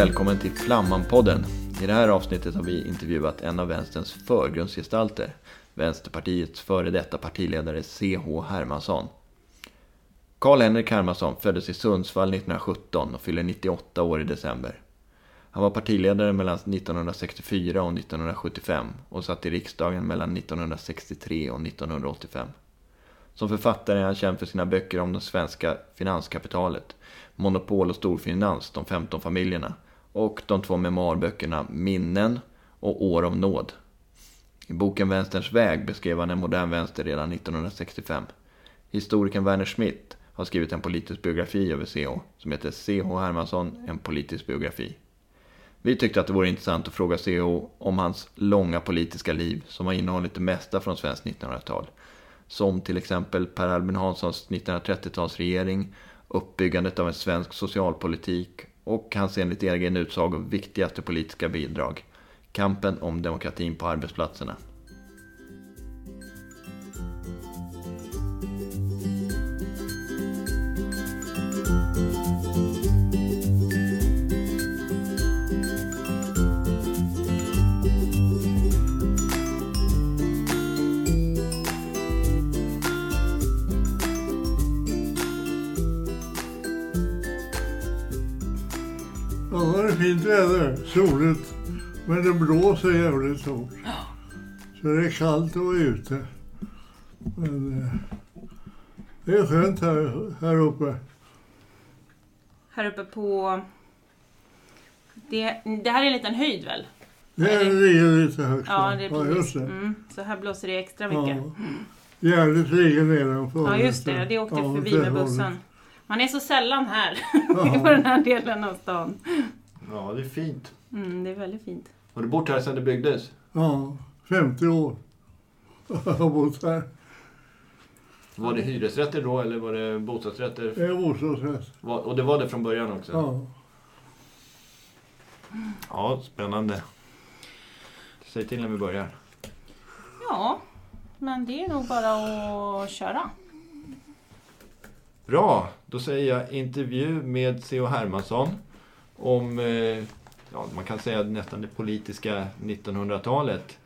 Välkommen till Flamman-podden. I det här avsnittet har vi intervjuat en av vänsterns förgrundsgestalter, Vänsterpartiets före detta partiledare C.H. Hermansson. Karl-Henrik Hermansson föddes i Sundsvall 1917 och fyller 98 år i december. Han var partiledare mellan 1964 och 1975 och satt i riksdagen mellan 1963 och 1985. Som författare är han känd för sina böcker om det svenska finanskapitalet, monopol och storfinans, de 15 familjerna och de två memoarböckerna Minnen och År av nåd. I boken Vänsterns väg beskrev han en modern vänster redan 1965. Historikern Werner Schmidt har skrivit en politisk biografi över CH som heter CH Hermansson, en politisk biografi. Vi tyckte att det vore intressant att fråga CH om hans långa politiska liv som har innehållit det mesta från svenskt 1900-tal. Som till exempel Per Albin Hanssons 1930-talsregering, uppbyggandet av en svensk socialpolitik och hans enligt egen utsago viktigaste politiska bidrag, kampen om demokratin på arbetsplatserna. Fint väder. Soligt. Men det blåser jävligt hårt. Så det är kallt att vara ute. Men eh, det är skönt här, här uppe. Här uppe på... Det, det här är en liten höjd väl? Det Är ligger lite högt. Ja, det är ja, precis. just det. Mm, så här blåser det extra mycket. Ja. Gärdet ligger nedanför. Ja, just det. Det åkte Ja, förbi med bussen. Man är så sällan här Ja. på den här delen av stan. Ja, det är fint. Mm, det är väldigt fint. Har du bott här sedan det byggdes? Ja, 50 år. Jag har bott här. Var det hyresrätter då eller var det bostadsrätter? Det är bostadsrätt. Och det var det från början också? Ja. Ja, spännande. Säg till när vi börjar. Ja, men det är nog bara att köra. Bra, då säger jag intervju med C.H. Hermansson om, eh, ja, man kan säga nästan det politiska 1900-talet.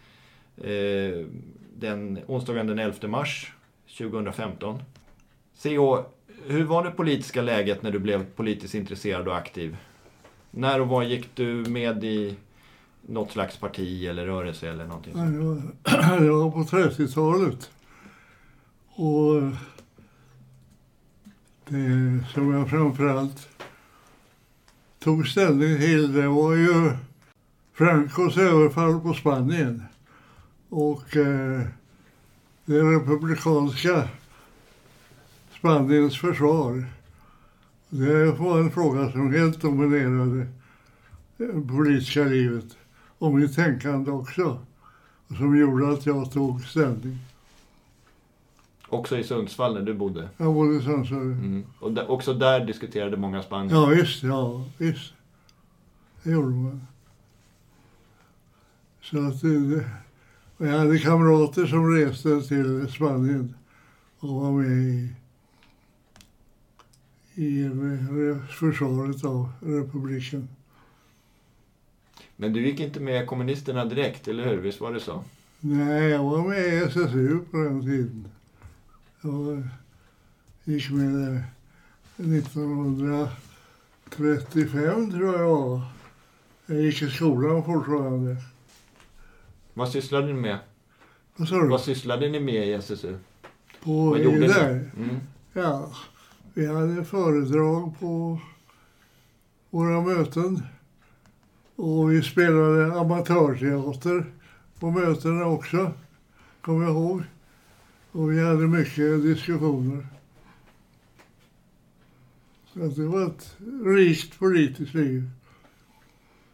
Eh, den, onsdagen den 11 mars 2015. C.H., hur var det politiska läget när du blev politiskt intresserad och aktiv? När och var gick du med i något slags parti eller rörelse eller någonting Jag. Det var, var på 30-talet. Och det som jag framförallt tog ställning till det var ju Francos överfall på Spanien och eh, det republikanska Spaniens försvar. Det var en fråga som helt dominerade det politiska livet och mitt tänkande också som gjorde att jag tog ställning. Också i Sundsvall när du bodde? Jag bodde i Sundsvall. Mm. Och där, också där diskuterade många Spanien? Ja, visst. Ja, visst. Det gjorde man. Så att det, och jag hade kamrater som reste till Spanien och var med i, i re- försvaret av republiken. Men du gick inte med kommunisterna direkt, eller hur? Visst var det så? Nej, jag var med i SSU på den tiden. Jag gick med där 1935 tror jag. Jag gick i skolan fortfarande. Vad sysslade ni med? Vad sa du? Vad sysslade ni med i SSU? På Vad gjorde ni? där? Mm. Ja, vi hade föredrag på våra möten. Och vi spelade amatörteater på mötena också, kommer jag ihåg. Och vi hade mycket diskussioner. Så att det var ett rikt politiskt liv.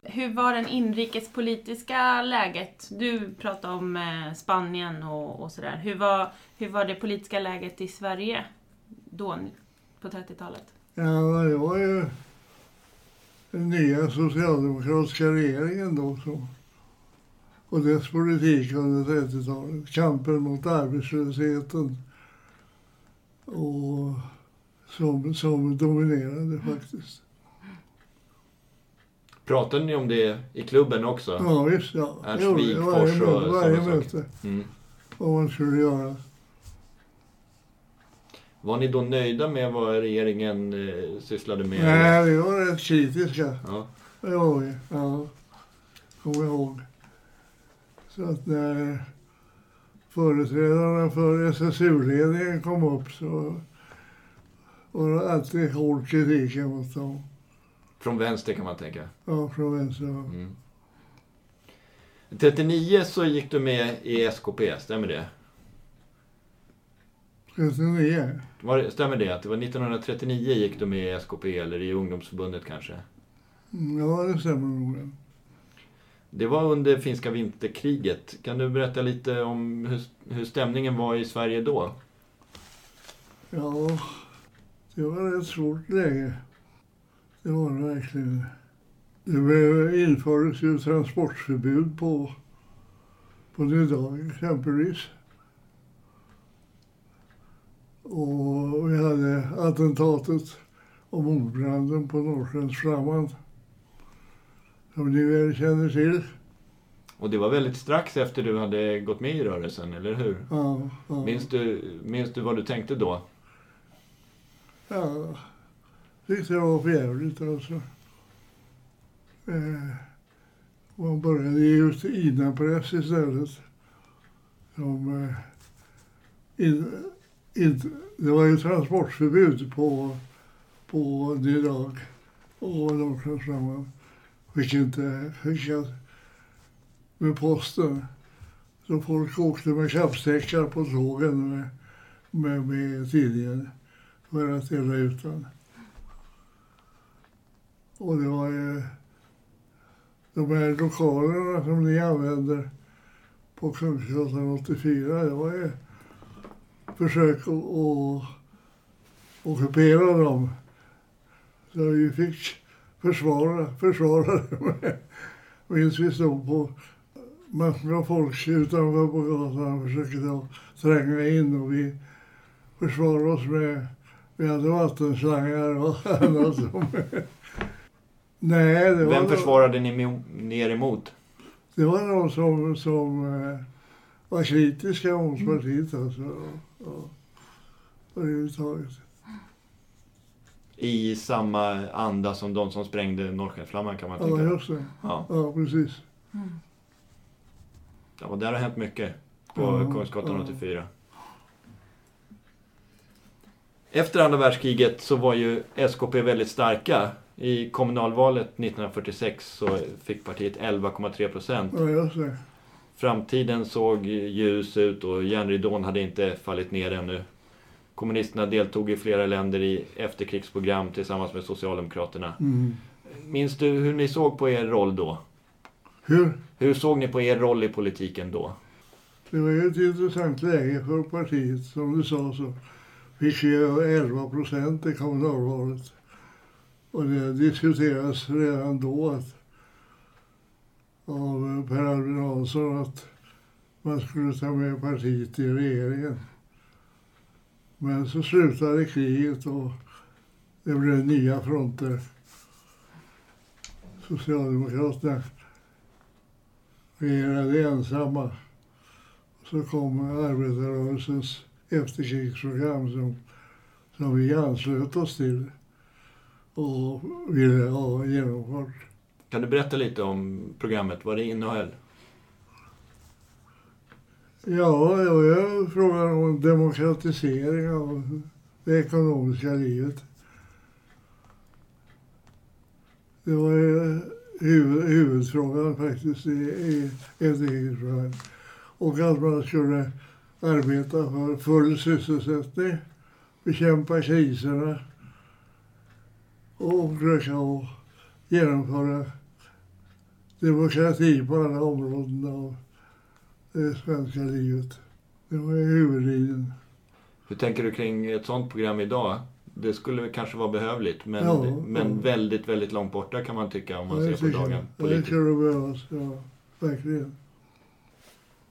Hur var det inrikespolitiska läget? Du pratade om eh, Spanien och, och sådär. Hur var, hur var det politiska läget i Sverige då, på 30-talet? Ja, det var ju den nya socialdemokratiska regeringen då som, och dess politik under 30-talet. Kampen mot arbetslösheten och som, som dominerade faktiskt. Pratade ni om det i klubben också? Ja, visst. Ja. Ernst Wigforss varje, och varje sådana möte. Mm. Vad man skulle göra. Var ni då nöjda med vad regeringen eh, sysslade med? Nej, vi var rätt kritiska. Ja. Det var vi. Ja. Kommer jag ihåg. Så att när företrädarna för SSU-ledningen kom upp så var det alltid hård kritik mot dem. Från vänster kan man tänka. Ja, från vänster. Mm. 39 så gick du med i SKP, stämmer det? 39. Var, stämmer det? Att det var 1939 gick du med i SKP eller i ungdomsförbundet kanske? Mm, Ja, det stämmer nog. Det var under finska vinterkriget. Kan du berätta lite om hur, hur stämningen var i Sverige då? Ja, det var ett svårt läge. Det var det verkligen. Det infördes ju transportförbud på, på Nydag exempelvis. Och vi hade attentatet och mordbranden på Norrskensflamman. Som ni väl känner till. Och det var väldigt strax efter du hade gått med i rörelsen, eller hur? Ja, ja. Minns du, minns du vad du tänkte då? Ja, tyckte det var för jävligt alltså. Eh, man började ut Ina-press istället. Som, eh, in, in, det var ju transportförbud på, på Nydag och Norrskensflamman. Fick inte skickas med posten. Så folk åkte med kappsäckar på tågen med, med, med tidningen för att dela ut den. Och det var ju de här lokalerna som ni använder på Kungsgatan 84, det var ju försök att, att ockupera dem. Så vi fick försvara, försvara dem. Minns vi stod på massor av folk utanför på gatan och försökte tränga in och vi försvarade oss med vi hade vattenslangar och annat. Nej, det var, Vem försvarade ni mo- er emot? det var någon som, som eh, var kritiska mot partiet alltså. Och, och, överhuvudtaget. I samma anda som de som sprängde Norrskensflamman kan man Ja, tänka. just det. Ja, Ja, precis. ja, och där har hänt mycket på Ja, Kungsgatan ja. 84. Efter andra världskriget så var ju SKP väldigt starka. I kommunalvalet 1946 så fick partiet 11,3 procent. Ja, just det. Framtiden såg ljus ut och järnridån hade inte fallit ner ännu. Kommunisterna deltog i flera länder i efterkrigsprogram tillsammans med Socialdemokraterna. Mm. Minns du hur ni såg på er roll då? Hur? Hur såg ni på er roll i politiken då? Det var ju ett intressant läge för partiet. Som du sa så fick vi 11 procent i kommunalvalet. Och det diskuterades redan då att, av Per Albin Hansson att man skulle ta med partiet i regeringen. Men så slutade kriget och det blev nya fronter. Socialdemokraterna regerade ensamma. Så kom arbetarrörelsens efterkrigsprogram som, som vi anslöt oss till och ville ha genomfört. Kan du berätta lite om programmet, vad det innehöll? Ja, det var ju frågan om demokratisering av det ekonomiska livet. Det var ju huvud, huvudfrågan faktiskt i, i efterkrigsprogrammet. Och att man skulle arbeta för full sysselsättning, bekämpa kriserna och försöka att genomföra demokrati på alla områden av det svenska livet. Det var huvudlinjen. Hur tänker du kring ett sånt program idag? Det skulle kanske vara behövligt, men, Ja, men ja. väldigt, väldigt långt borta kan man tycka om man Ja, ser det på dagen. jag. Det skulle behövas, ja. Verkligen.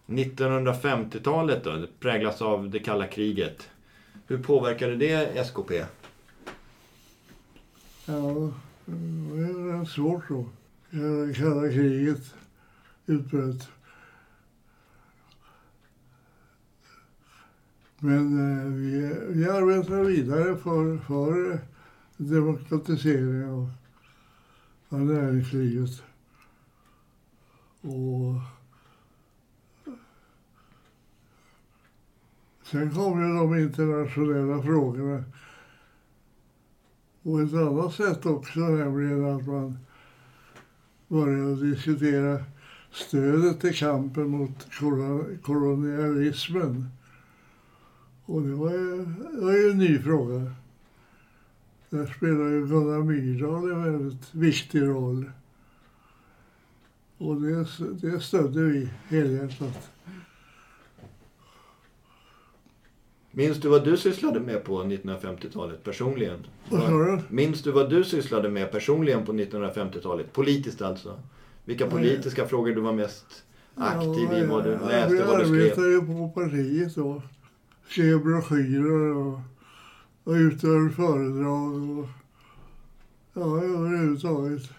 1950-talet då, det präglas av det kalla kriget. Hur påverkade det SKP? Ja, det var rätt svårt då. kalla, kalla kriget utbröt. Men eh, vi, vi arbetar vidare för, för demokratisering av, av näringslivet. Och sen kommer ju de internationella frågorna på ett annat sätt också, nämligen att man började diskutera stödet till kampen mot kolonialismen. Och det var ju, det var ju en ny fråga. Där spelar ju Gunnar Myrdal en väldigt viktig roll. Och det, det stödde vi helhjärtat. Minns du vad du sysslade med på 1950-talet personligen? Vad sa du? Minns du vad du sysslade med personligen på 1950-talet? Politiskt alltså. Vilka politiska frågor du var mest aktiv i? Vad du läste, vad du skrev? Vi arbetade ju på partiet då. Skrev broschyrer och, och utförde föredrag och ja, överhuvudtaget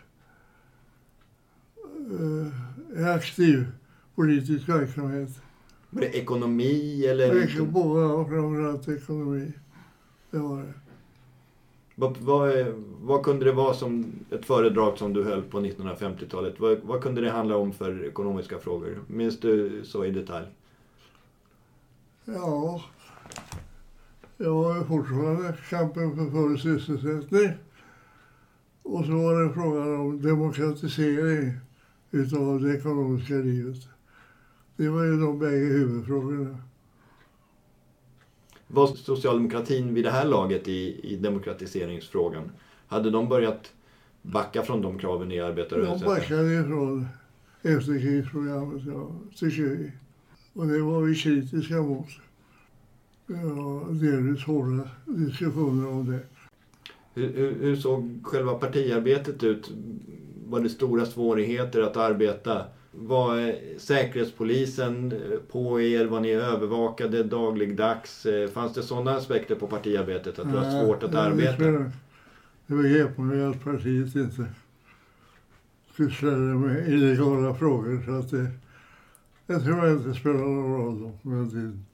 eh, aktiv politisk verksamhet. Var det ekonomi eller? Mycket båda, ja, framförallt ekonomi. Det var det. Vad, vad, vad, kunde det vara som ett föredrag som du höll på 1950-talet? Vad, vad, kunde det handla om för ekonomiska frågor? Minns du så i detalj? Ja, det var fortfarande kampen för full sysselsättning. Och så var det frågan om demokratisering utav det ekonomiska livet. Det var ju de bägge huvudfrågorna. Var socialdemokratin vid det här laget i, i demokratiseringsfrågan? Hade de börjat backa från de kraven i arbetarrörelsen? De backade ifrån efterkrigsprogrammet, ja, tycker vi. Och det var vi kritiska mot. Ja, delvis hårda diskussioner om det. Hur, hur, hur såg själva partiarbetet ut? Var det stora svårigheter att arbeta var Säkerhetspolisen på er? Var ni övervakade dagligdags? Fanns det sådana aspekter på partiarbetet? Att det var svårt att arbeta? Det begrep man ju att partiet inte sysslade med illegala frågor. Så att det, jag tror jag inte spelade någon roll på den tiden.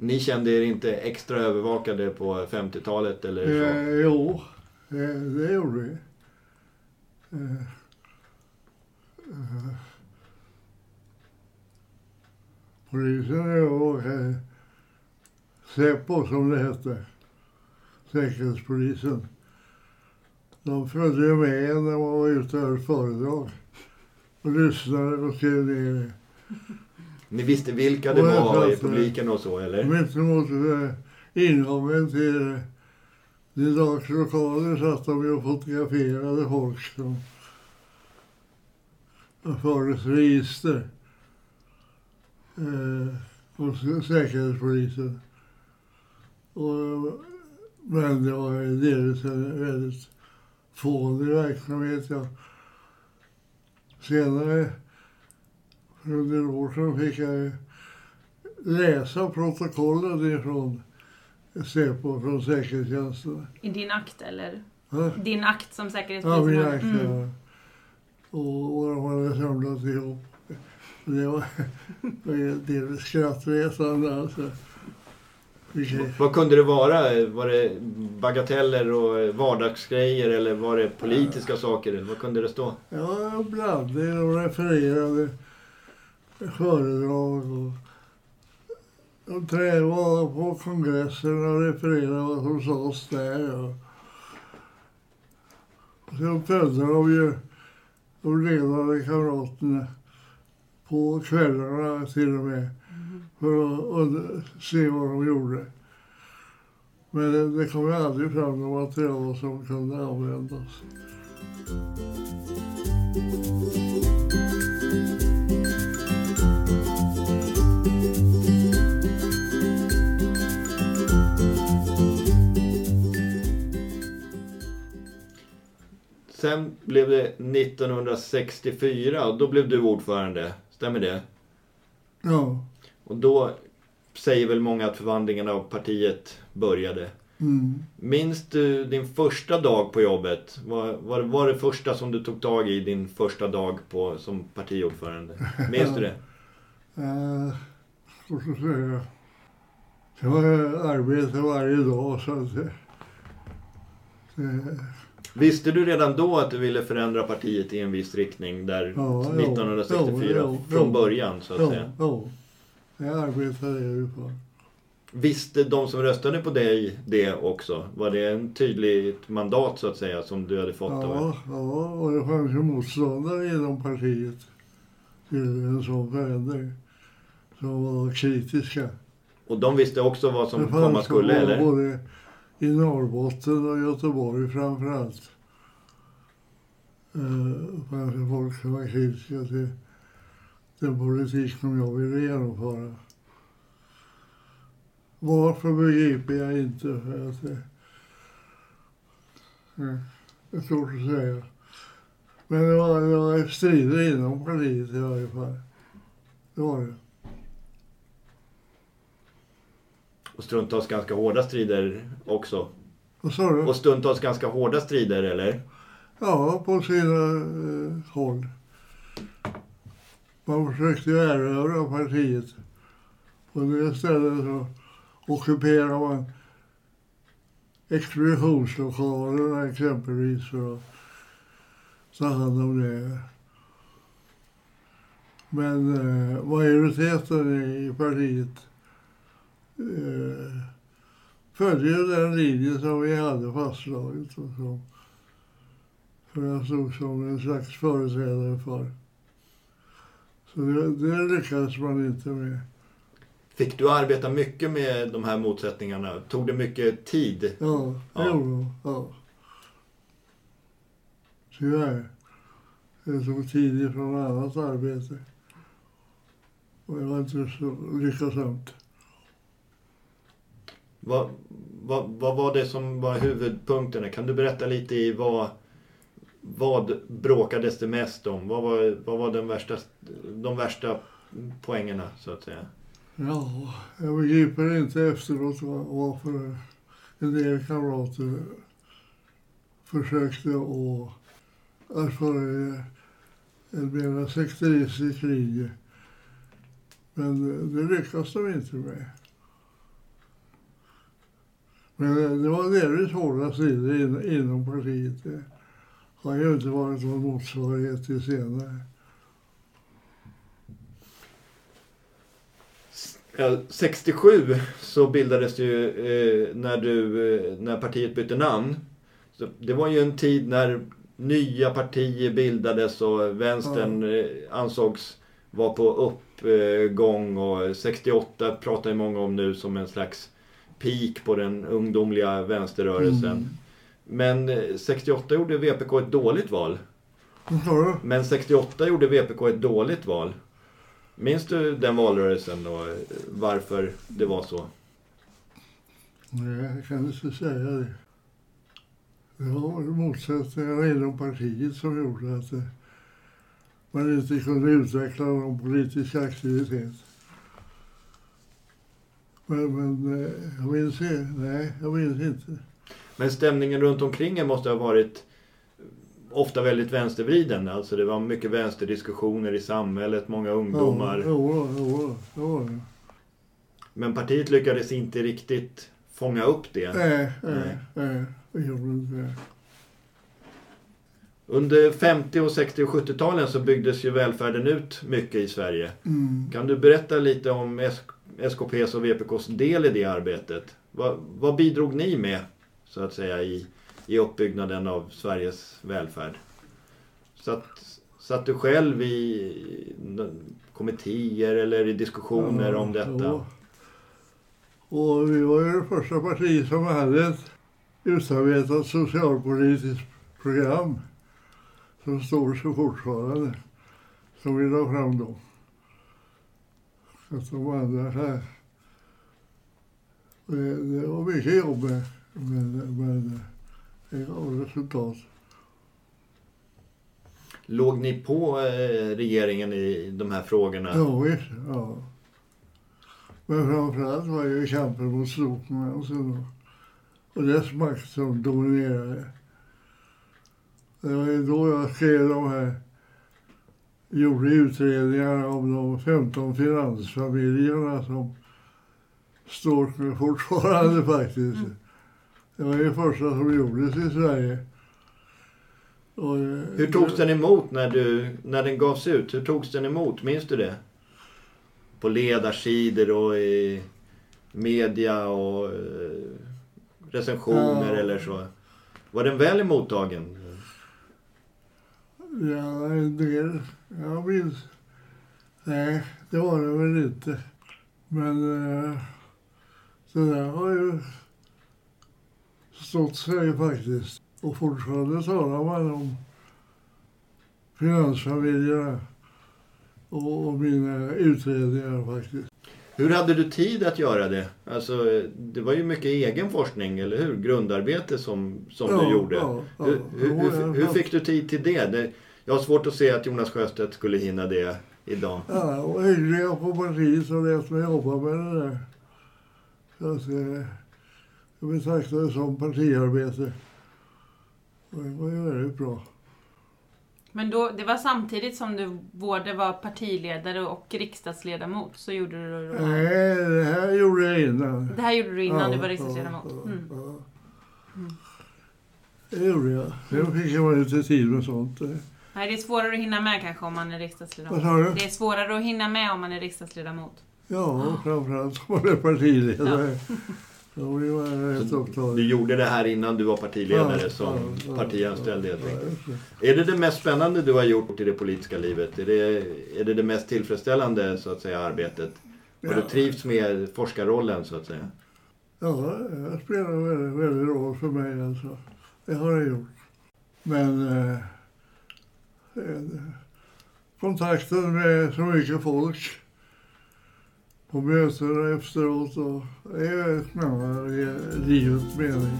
Ni kände er inte extra övervakade på 50-talet eller så? Eh, jo, det, det gjorde vi. Eh, eh, polisen övervakade eh, Säpo som det hette, Säkerhetspolisen. De följde med en när man var ute och höll föredrag och lyssnade och skrev ner det. Ni visste vilka det var i publiken och så, eller? Mitt emot ingången till Nidags lokaler satt de och fotograferade folk som fördes register eh, hos Säkerhetspolisen. Och, men det var delvis en väldigt fånig verksamhet. Jag, senare, under år sedan, fick jag läsa protokollen ifrån Säpo, från säkerhetstjänsten. I din akt eller? Ha? Din akt som säkerhetspolisen Ja, min akt, mm. ja och, och de hade samlat ihop. Det var, delvis skrattretande alltså. Okay. Vad kunde det vara? Var det bagateller och vardagsgrejer eller var det politiska ja. saker? Vad kunde det stå? Ja, blandning. De refererade föredrag och de trävade på kongressen och refererade vad som sades där. Och, och sen följde de ju de ledande kamraterna på kvällarna till och med för att se vad de gjorde. Men det, det kom aldrig fram något material som kunde användas. Sen blev det 1964 och då blev du ordförande. Stämmer det? Ja. Och då säger väl många att förvandlingen av partiet började. Mm. Minns du din första dag på jobbet? Vad var, var det första som du tog tag i din första dag på, som partiordförande? Minns du det? Eh, vad ska jag säga? Det var arbete varje dag så att det, det, Visste du redan då att du ville förändra partiet i en viss riktning där Ja, ja, 1964 ja, ja, från ja. början så att säga? ja, det arbetade jag ju för. Visste de som röstade på dig det också? Var det en tydligt mandat så att säga som du hade fått? Ja, ja, och det fanns ju motståndare inom partiet till en sån förändring som var kritiska. Och de visste också vad som komma skulle eller? Både i Norrbotten och Göteborg framför allt. Uh, eh, folk som var kritiska till den politik som jag ville genomföra. Varför begriper jag inte. För att det, mm, det är svårt att säga. Men det var, det var strider inom partiet i varje fall. Det var det. Och stundtals ganska hårda strider också. Vad sa du? Och stundtals ganska hårda strider eller? Ja, på sina eh, håll. Man försökte erövra partiet. På det stället så ockuperar man expeditionslokalerna exempelvis för att ta hand om det. Men eh, majoriteten i partiet eh, följde ju den linje som vi hade fastslagit och som för jag stod som en slags företrädare för. Så det, det lyckades man inte med. Fick du arbeta mycket med de här motsättningarna? Tog det mycket tid? Ja, det Ja. gjorde de. Ja. Tyvärr. Det tog tid ifrån annat arbete. Och det var inte så lyckosamt. Vad, vad, vad var det som var huvudpunkterna? Kan du berätta lite i vad, vad bråkades det mest om? Vad var, vad var den värsta, de värsta poängerna så att säga? Ja, jag begriper inte efteråt varför en del kamrater försökte att, att föra en mera sekteristisk linje. Men det lyckas de inte med. Men det var delvis hårda strider in, inom partiet. Det har ju inte varit någon motsvarighet till senare. Ja, 67 så bildades det ju eh, när, du, eh, när partiet bytte namn. Så det var ju en tid när nya partier bildades och vänstern eh, ansågs vara på uppgång och 68 pratar ju många om nu som en slags peak på den ungdomliga vänsterrörelsen. Mm. Men eh, 68 gjorde VPK ett dåligt val. Du? Men 68 gjorde VPK ett dåligt val. Minns du den valrörelsen och eh, varför det var så? Nej, jag kan inte säga det. Det var motsättningarna inom partiet som gjorde att eh, man inte kunde utveckla någon politisk aktivitet. Men, men eh, jag minns inte. Nej, jag minns inte. Men stämningen runt omkring er måste ha varit ofta väldigt vänstervriden. Alltså det var mycket vänsterdiskussioner i samhället, många ungdomar. Ja, jo, jo, det. Men partiet lyckades inte riktigt fånga upp det. Nej, Nej. nej, det gjorde inte det. Under 50 och 60 och 70-talen så byggdes ju välfärden ut mycket i Sverige. Mm. Kan du berätta lite om SKPs och VPKs del i det arbetet? Vad, vad bidrog ni med, så att säga, i, i uppbyggnaden av Sveriges välfärd? Satt, satt du själv i kommittéer eller i diskussioner om detta? Ja. Och vi var ju det första partiet som hade ett utarbetat socialpolitiskt program som står sig fortfarande, som vi la fram då. Så att de andra här... Det, det var mycket jobb med, men, men det gav resultat. Låg ni på eh, regeringen i de här frågorna? Ja, visst. Ja. Men framförallt var ju kampen mot storfinansen och och dess makt som dominerade. Det var ju då jag skrev de här, gjorde utredningar om de 15 finansfamiljerna som står med fortfarande faktiskt. Det var ju första som gjordes i Sverige. Och, eh, Hur togs den emot när, du, när den gavs ut? Hur togs den emot? Minns du det? På ledarsidor och i media och eh, recensioner Ja. eller så. Var den väl mottagen? Ja, en del. Jag minns. Nej, det var det väl inte. Men eh, det där har ju stått sig faktiskt. Och fortfarande talar man om finansfamiljerna och, och mina utredningar faktiskt. Hur hade du tid att göra det? Alltså, det var ju mycket egen forskning, eller hur? Grundarbete som, som du Ja, gjorde. ja, ja. hur, hur, hur, hur fick du tid till det? det? Jag har svårt att se att Jonas Sjöstedt skulle hinna det idag. Ja, och hyggliga på partiet som lät mig jobba med det där. Så att, eh, jag betraktar det som partiarbete. Och det var ju väldigt bra. Men då, det var samtidigt som du både var partiledare och riksdagsledamot, så gjorde du då? Nej, det här gjorde jag innan. Det här gjorde du innan Ja, du var riksdagsledamot? ja, Mm. ja. Det gjorde jag. Sen fick jag lite tid med sånt. Nej, det är svårare att hinna med kanske om man är Vad riksdagsledamot. sa du? Det är svårare att hinna med om man är riksdagsledamot. Ja, framförallt som man är partiledare. Då blir man rätt upptagen. Du gjorde det här innan du var partiledare Ja, som ja, ja, partianställd helt ja, enkelt. Är det det mest spännande du har gjort i det politiska livet? Är det är det, det mest tillfredsställande så att säga arbetet? Har du Ja. trivts med forskarrollen så att säga? Ja, det spelar väldigt, väldigt roll för mig alltså. Det har det gjort. Men eh, Eh, kontakten med så mycket folk på möten efteråt och det är väldigt spännande i livets mening.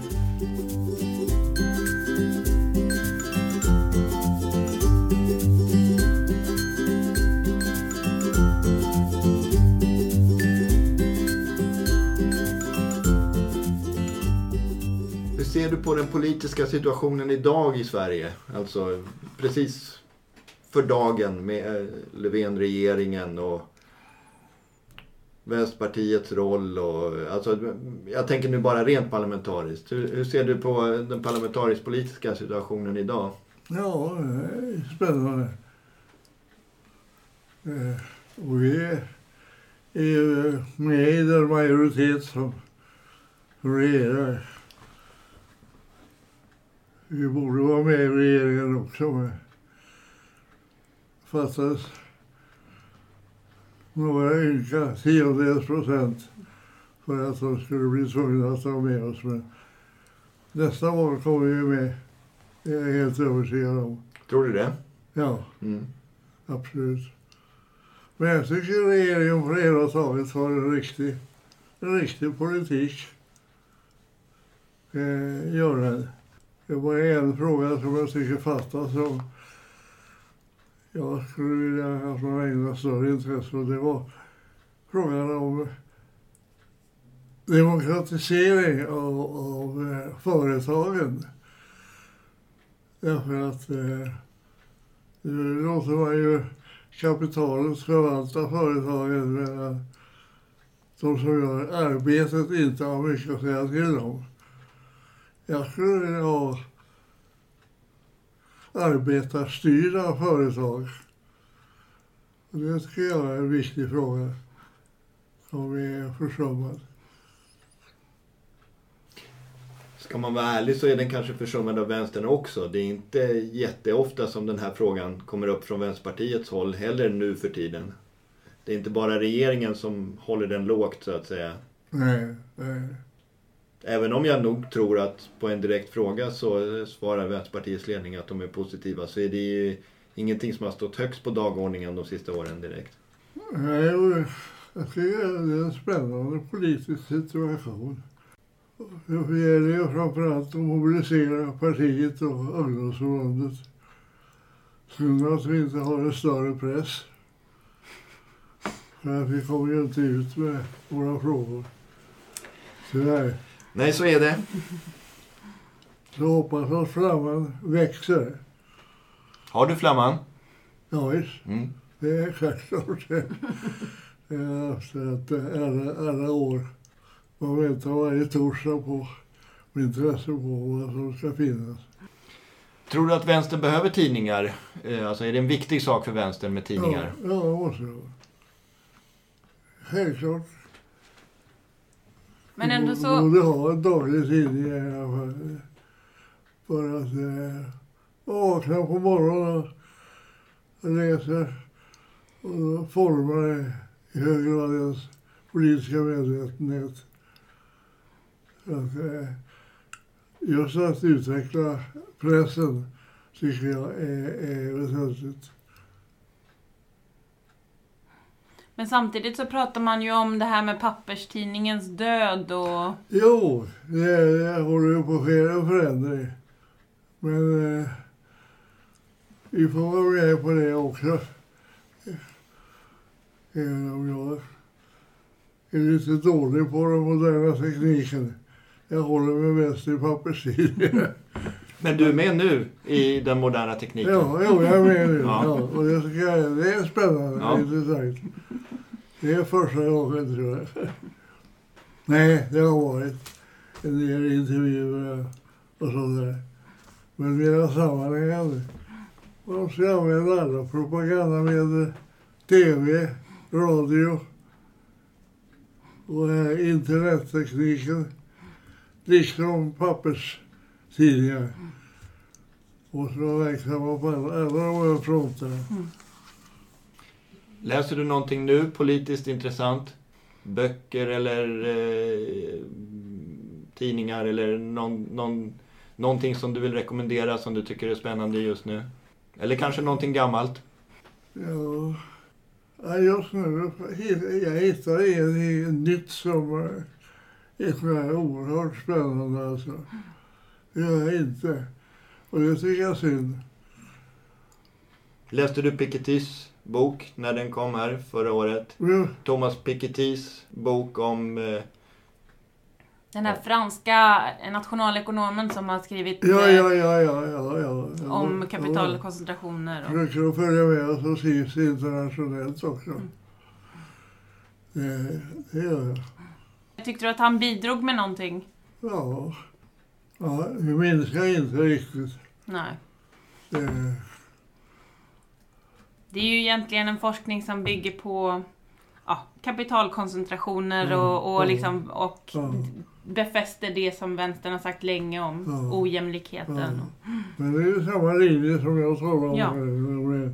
Hur ser du på den politiska situationen idag i Sverige? Alltså precis för dagen med eh, Löfven-regeringen och Vänsterpartiets roll och alltså, jag tänker nu bara rent parlamentariskt. Hur, hur ser du på den parlamentarisk-politiska situationen idag? Ja, det är spännande. Eh, och vi är med i den majoritet som regerar. Vi borde vara med i regeringen också, fattas några ynka tiondels procent för att de skulle bli tvungna att ta med oss. Men nästa val kommer vi med. Det är jag helt övertygad om. Tror du det? Ja, Mm. absolut. Men jag tycker regeringen på det hela taget har en riktig, en riktig politik. Eh, gör den. Det bara en fråga som jag tycker fattas som jag skulle vilja att man ägnade större intresse och det var frågan om demokratisering av, av eh, företagen. Därför att eh, nu låter man ju kapitalet förvalta företagen medan de som gör arbetet inte har mycket att säga till om. Jag skulle vilja ha arbetarstyrda företag. Och det tycker jag är en viktig fråga som är försummad. Ska man vara ärlig så är den kanske försummad av vänstern också. Det är inte jätteofta som den här frågan kommer upp från Vänsterpartiets håll heller nu för tiden. Det är inte bara regeringen som håller den lågt så att säga. Nej, nej. Även om jag nog tror att på en direkt fråga så svarar Vänsterpartiets ledning att de är positiva så är det ju ingenting som har stått högst på dagordningen de sista åren direkt. Nej, och jag tycker det är en spännande politisk situation. Det gäller ju framförallt att mobilisera partiet och ungdomsförbundet. Synd att vi inte har en större press. För att vi kommer ju inte ut med våra frågor. Tyvärr. Nej, så är det. Så hoppas att flamman växer. Har du flamman? Ja, visst. Mm. Det är självklart. Jag har haft alla, alla år. Man väntar varje torsdag på med intresse på vad som ska finnas. Tror du att vänstern behöver tidningar? Eh, Alltså är det en viktig sak för vänstern med tidningar? Ja, ja det måste det vara. Självklart. Men ändå Vi borde ha en daglig tidning i alla fall. För att eh, vakna på morgonen och läser och då formar det i hög grad ens politiska medvetenhet. Så att, eh, just att utveckla pressen tycker jag är, är väsentligt. Men samtidigt så pratar man ju om det här med papperstidningens död och... Jo, det, det håller ju på att ske en förändring. Men eh, vi får vara med på det också. Även om jag är lite dålig på den moderna tekniken. Jag håller mig mest i papperstidningar. Men du är med nu i den moderna tekniken? Ja, jo, jag är med nu. Ja. Ja. och det, tycker jag, det är spännande Ja. och intressant. Det är första gången, tror jag. Nej, det har varit en del intervjuer och sådär. Men mera sammanhängande. Man ska använda alla propagandamedel. TV, radio och eh, internettekniken. Liksom papperstidningar. Och så vara verksamma på alla, alla de här fronterna. Mm. Läser du någonting nu politiskt intressant? Böcker eller eh, tidningar eller någon, någon, någonting som du vill rekommendera som du tycker är spännande just nu? Eller kanske någonting gammalt? Ja, Ja, just nu jag hittar ingenting nytt som är oerhört spännande. Alltså. Det gör jag inte. Och det tycker jag är synd. Läste du Pikettys bok när den kom här förra året? Men, Thomas Pikettys bok om... Eh, Den här franska nationalekonomen som har skrivit ja, eh, ja, ja, ja, ja, ja, ja. om kapitalkoncentrationer. Och... Försöker att följa med och så skrivs det internationellt också. Det, det gör jag. Tyckte du att han bidrog med någonting? Ja. Ja, det minskar inte riktigt. Nej. Det, Det är ju egentligen en forskning som bygger på ja, kapitalkoncentrationer Mm, och, och, mm. liksom, och ja. befäster det som vänstern har sagt länge om Ja. ojämlikheten. Ja. Men det är ju samma linje som jag talade om. Ja. här, Med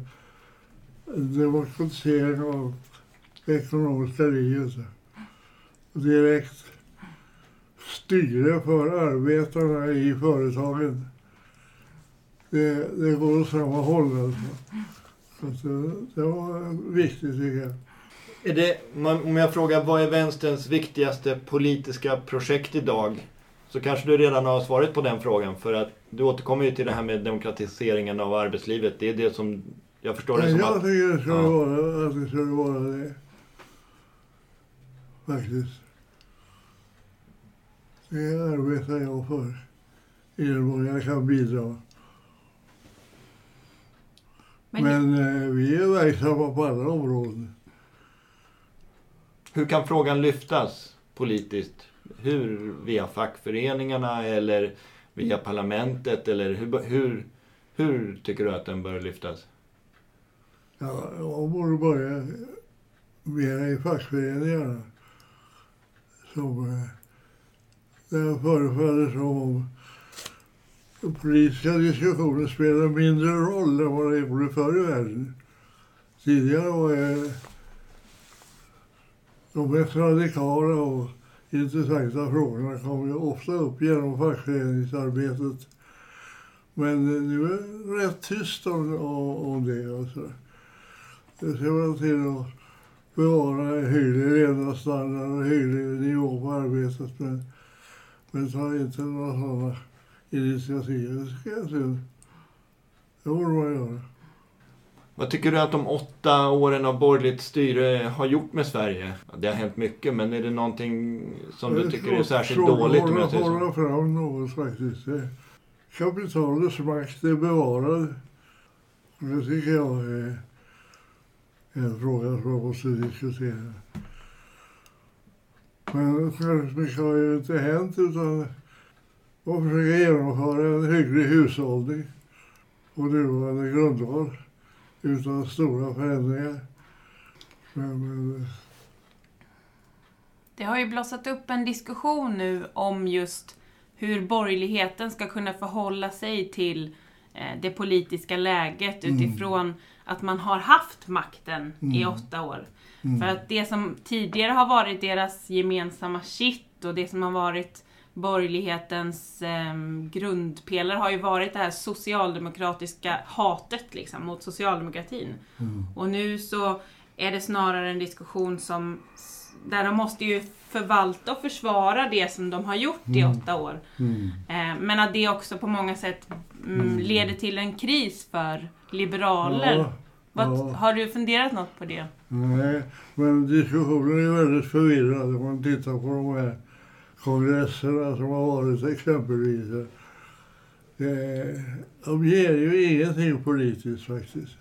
demokratisering av det ekonomiska livet. Direkt styre för arbetarna i företagen. Det, det går åt samma håll alltså. Så det, var viktigt tycker jag. är det, om jag frågar vad är vänsterns viktigaste politiska projekt idag? Så kanske du redan har svaret på den frågan. För att du återkommer ju till det här med demokratiseringen av arbetslivet. Det är det som... Jag förstår det som jag att... tycker det skulle Ja. vara, att det skulle vara det. Faktiskt. Det arbetar jag för. I den mån jag kan bidra. Men, Men eh, vi är verksamma på alla områden. Hur kan frågan lyftas politiskt? Hur? Via fackföreningarna eller via parlamentet? Eller hur, hur, hur tycker du att den bör lyftas? Ja, jag borde börja mera i fackföreningarna. Som, eh, där förefaller som om politiska diskussioner spelar mindre roll än vad det gjorde förr i världen. Tidigare var eh, de mest radikala och intressanta frågorna kom ju ofta upp genom fackföreningsarbetet. Men eh, nu är det rätt tyst om, om, om det. Alltså. Det ser man till att bevara en hygglig levnadsstandard och en hygglig nivå på arbetet. Men, men tar inte några sådana initiativ. Det tycker jag synd. Det man göra. Vad tycker du att de åtta åren av borgerligt styre har gjort med Sverige? Det har hänt mycket, men är det någonting som du tycker är särskilt svårt dåligt? jag hålla, hålla fram något faktiskt. Kapitalets makt är bevarad. Det tycker jag är en fråga som man måste diskutera. Men särskilt mycket har ju inte hänt utan man försöker genomföra en hygglig hushållning på nuvarande grundval utan stora förändringar. Men, men Det har ju blossat upp en diskussion nu om just hur borgerligheten ska kunna förhålla sig till eh, det politiska läget Mm. utifrån att man har haft makten i Mm. åtta år. Mm. För att det som tidigare har varit deras gemensamma shit och det som har varit borgerlighetens eh, grundpelare har ju varit det här socialdemokratiska hatet liksom, mot socialdemokratin. Mm. Och nu så är det snarare en diskussion som där de måste ju förvalta och försvara det som de har gjort i Mm. åtta år. Mm. Eh, men att det också på många sätt mm, leder till en kris för liberaler. Ja, Vad, ja. Har du funderat något på det? Nej, men diskussionen är väldigt förvirrad om man tittar på de här kongresserna som har varit exempelvis. Det, de ger ju ingenting politiskt faktiskt.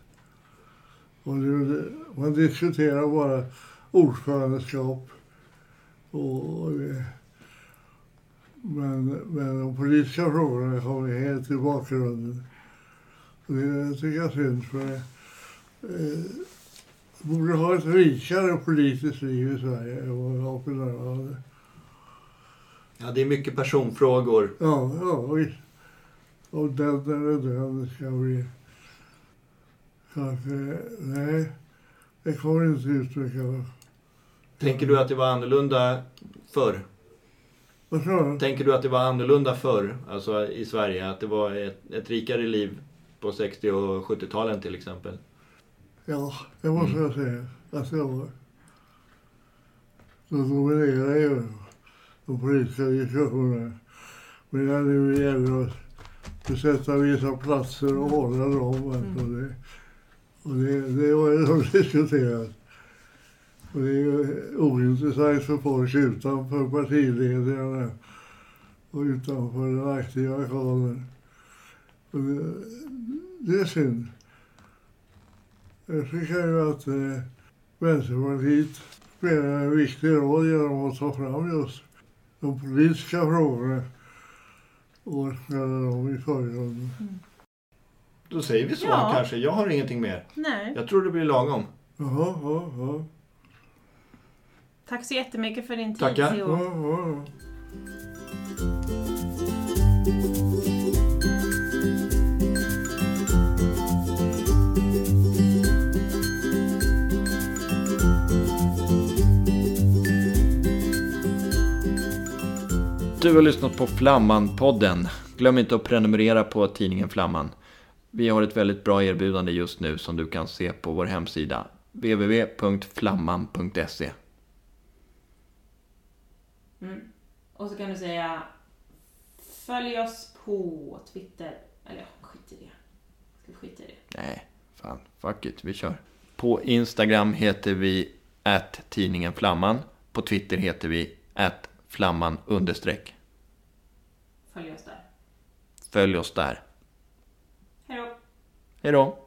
Och det, man diskuterar bara ordförandeskap. Och, det, men, men de politiska frågorna kommer helt i bakgrunden. Och det tycker jag är synd för eh, borde ha ett rikare politiskt liv i Sverige än vad vi har för närvarande. Ja, det är mycket personfrågor. Ja, ja visst. Och den eller den ska bli... Kanske... Nej, det kommer inte ut mycket av. Tänker du att det var annorlunda förr? Vad sa du? Tänker du att det var annorlunda förr, alltså i Sverige? Att det var ett, ett rikare liv på 60 och 70-talen till exempel? Ja, det måste jag säga att det var. Så dominerar ju de politiska diskussionerna. Men när det nu gäller att besätta vissa platser och hålla dem. Alltså det, och det, det var ju de diskuterat. Och det är ju ointressant för folk utanför partiledningarna och utanför den aktiva. Och det, det är synd. Jag tycker ju att eh, Vänsterpartiet spelar en viktig roll genom att ta fram just de politiska frågorna och ställa dem i förgrunden. Då säger vi så Ja. kanske. Jag har ingenting mer. Nej. Jag tror det blir lagom. Jaha, ja, ja. Tack så jättemycket för din tid Tackar. Theo. Du har lyssnat på Flamman-podden. Glöm inte att prenumerera på tidningen Flamman. Vi har ett väldigt bra erbjudande just nu som du kan se på vår hemsida www.flamman.se Mm. Och så kan du säga Följ oss på Twitter. Eller ja, skit i det. Ska vi skita i det? Nej, fan, fuck it, vi kör. På Instagram heter vi att tidningen Flamman. På Twitter heter vi att flamman understreck. Följ oss där. Följ oss där. Hej då. Hej då.